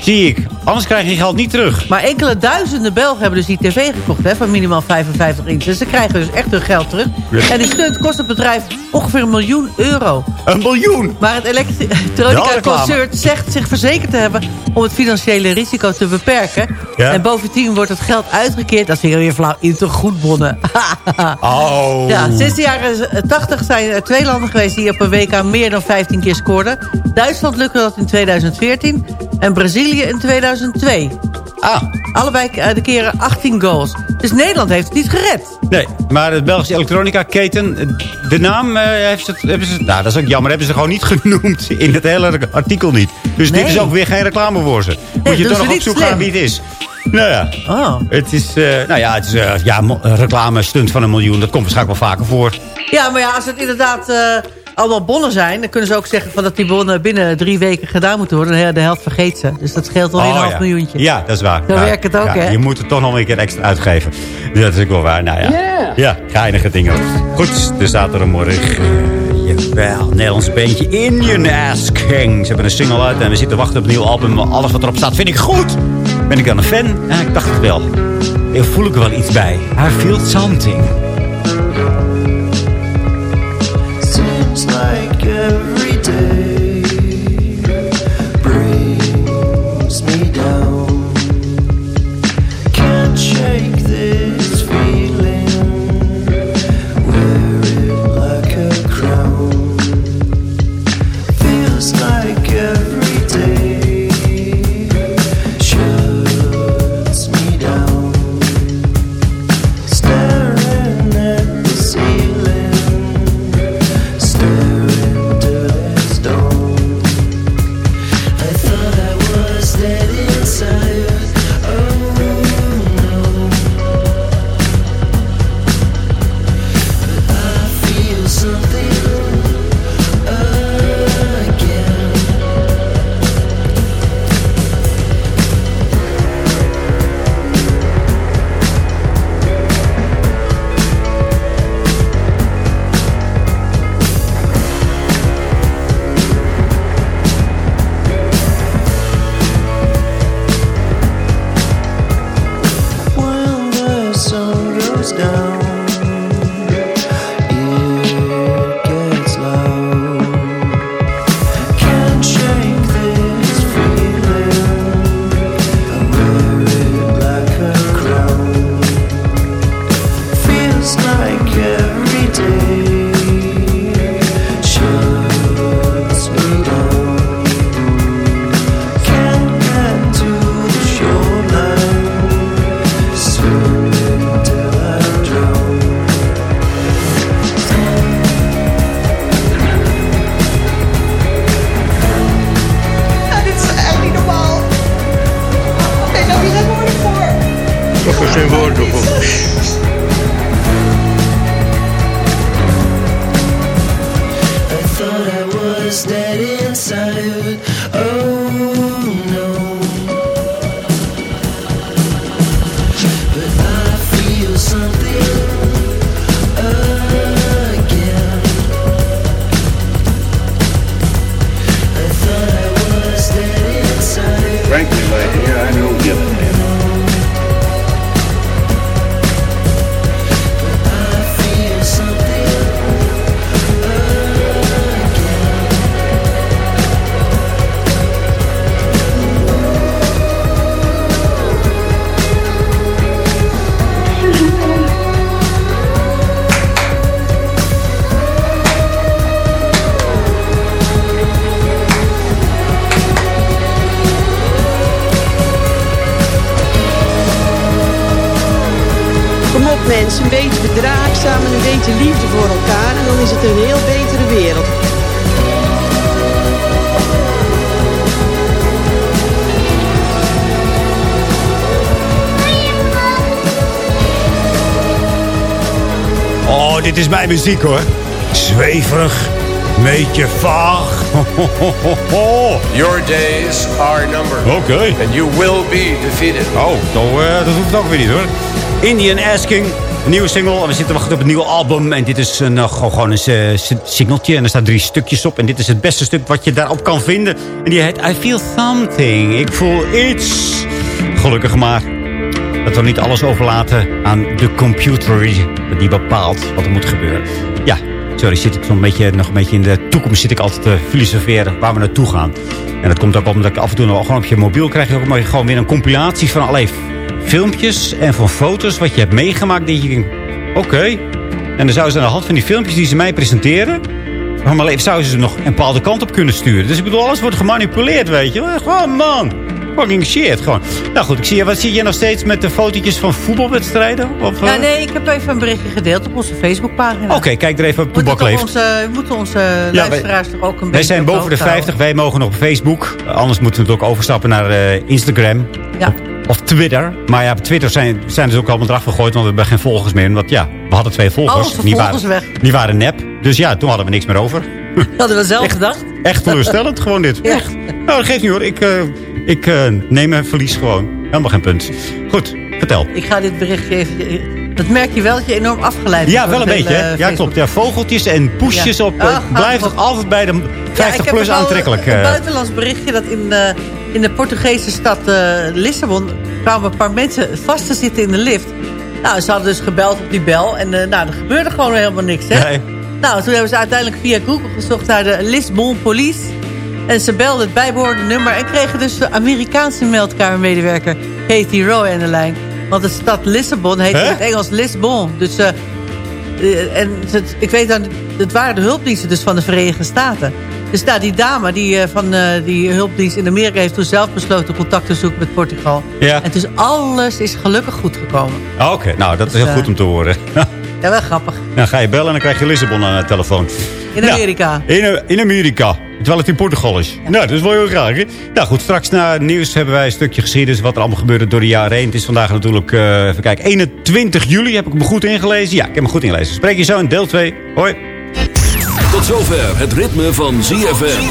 Zie ik. Anders krijg je geld niet terug. maar enkele duizenden Belgen hebben dus die tv gekocht hè, van minimaal 55 inch. Dus ze krijgen dus echt hun geld terug. Ja. En die stunt kost het bedrijf ongeveer een miljoen euro. Een miljoen! Maar het Wel elektronica reclame. concern zegt zich verzekerd te hebben om het financiële risico te beperken. Ja. En bovendien wordt het geld uitgekeerd, dat ik weer flauw, in te goedbonnen. Oh. Ja, sinds de jaren 80 zijn er twee landen geweest die op een WK meer dan 15 keer scoorden. Duitsland lukte dat in 2014 en Brazilië in 2002. Ah. Allebei eh, de keren 18 goals. Dus Nederland heeft het niet gered. Nee, maar de Belgische elektronica-keten, eh, de naam eh, heeft ze, hebben ze... Nou, dat is ook jammer. Hebben ze gewoon niet genoemd in het hele artikel niet. Dus dit Nee. is ook weer geen reclame voor ze. Moet je toch nog op zoek gaan wie het is. Nou ja, Oh. het is, nou ja, het is ja, reclame stunt van een miljoen. Dat komt waarschijnlijk wel vaker voor. Ja, maar ja, als het inderdaad allemaal bonnen zijn... dan kunnen ze ook zeggen van dat die bonnen binnen drie weken gedaan moeten worden. De, de helft vergeet ze. Dus dat scheelt wel een Oh, half ja. miljoentje. Ja, dat is waar. Zo Ja, werkt het ook, ja, hè? Je moet het toch nog een keer extra uitgeven. Dat is ook wel waar. Nou ja, Yeah. ja geinige dingen. Goed, de zaterdagmorgen. Jawel, Nederlands bandje Indian Asking. Ze hebben een single uit en we zitten wachten op een nieuw album. Alles wat erop staat vind ik goed. Ben ik dan een fan? Ja, ik dacht het wel. Hier voel ik er wel iets bij. I feel something. do. Dit is mijn muziek hoor. Zweverig. Beetje vaag. Your days are numbered. Oké. And you will be defeated. Oh, nou, eh, dat hoeft ook weer niet hoor. Indian Asking, een nieuwe single. We zitten wachten op een nieuw album. En dit is een, eh, gewoon een eh, si- singeltje. En er staan drie stukjes op. En dit is het beste stuk wat je daarop kan vinden. En die heet I Feel Something. Ik voel iets. Gelukkig maar. We niet alles overlaten aan de computer die bepaalt wat er moet gebeuren. Ja, sorry, zit ik zo'n beetje, nog een beetje in de toekomst zit ik altijd te filosoferen waar we naartoe gaan. En dat komt ook omdat ik af en toe nog gewoon op je mobiel krijg je ook gewoon weer een compilatie van allerlei filmpjes en van foto's wat je hebt meegemaakt. Dat je denkt, oké. En dan zouden ze aan de hand van die filmpjes die ze mij presenteren, maar zouden ze nog een bepaalde kant op kunnen sturen. Dus ik bedoel, alles wordt gemanipuleerd, weet je. Gewoon, man. Fucking shit, gewoon. Nou goed, ik zie je. Wat zie je nog steeds met de fotootjes van voetbalwedstrijden? Of, Ja, eh? nee, ik heb even een berichtje gedeeld op onze Facebookpagina. Oké, kijk er even op Toebak leeft. onze, we moeten onze wij- luisteraars toch ook een beetje... Wij zijn boven de hoogte houden. 50. Wij mogen nog op Facebook. Anders moeten we het ook overstappen naar eh, Instagram. Ja. Of Twitter. Maar ja, op Twitter zijn, zijn ze ook allemaal eraf gegooid. Want we hebben geen volgers meer. Want ja, we hadden twee volgers. Onze die, volgers waren, weg. die waren nep. Dus ja, toen hadden we niks meer over. Hadden we zelf gedacht. Echt teleurstellend, gewoon dit. Ja. Echt. Nou, dat geeft niet hoor. Ik, eh, ik eh, neem mijn verlies gewoon. Helemaal geen punt. Goed, vertel. Ik ga dit berichtje even... Dat merk je wel dat je enorm afgeleid Ja, wordt wel een beetje. hè? Ja, klopt. Ja, vogeltjes en poesjes Ja. op. eh, Ah, blijft ah, toch altijd bij de Ja, 50 ik heb plus wel aantrekkelijk. Een eh. buitenlands berichtje dat in, eh, in de Portugese stad eh, Lissabon kwamen een paar mensen vast te zitten in de lift. Nou, ze hadden dus gebeld op die bel en eh, nou, er gebeurde gewoon helemaal niks. Hè? Nee. Nou, toen hebben ze uiteindelijk via Google gezocht naar de Lisbon Police. En ze belden het bijbehorende nummer en kregen dus de Amerikaanse meldkamermedewerker Katie Rowe aan de lijn. Want de stad Lissabon heet in het Engels Lisbon. Dus eh, eh, en het, ik weet dan, het waren de hulpdiensten dus van de Verenigde Staten. Dus nou, die dame die, eh, van die hulpdienst in Amerika heeft toen zelf besloten contact te zoeken met Portugal. Ja. En dus alles is gelukkig goed gekomen. Ah, Oké, nou dat is Dus, heel goed om te horen. Ja, wel grappig. dan ga je bellen en dan krijg je Lissabon aan de telefoon. In Amerika. in, in Amerika. Terwijl het in Portugal is. Nou, dat is wel heel graag. Hè? Nou goed, straks na het nieuws hebben wij een stukje geschiedenis... wat er allemaal gebeurde door de jaren heen. Het is vandaag natuurlijk, eh, even kijken, 21 juli. Heb ik me goed ingelezen? Ja, ik heb me goed ingelezen. Spreek je zo in deel 2. Hoi. Tot zover het ritme van ZFM.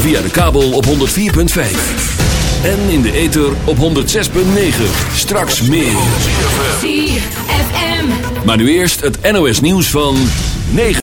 Via de kabel op 104.5. En in de ether op 106.9. Straks meer. ZFM. Maar nu eerst het NOS nieuws van 9.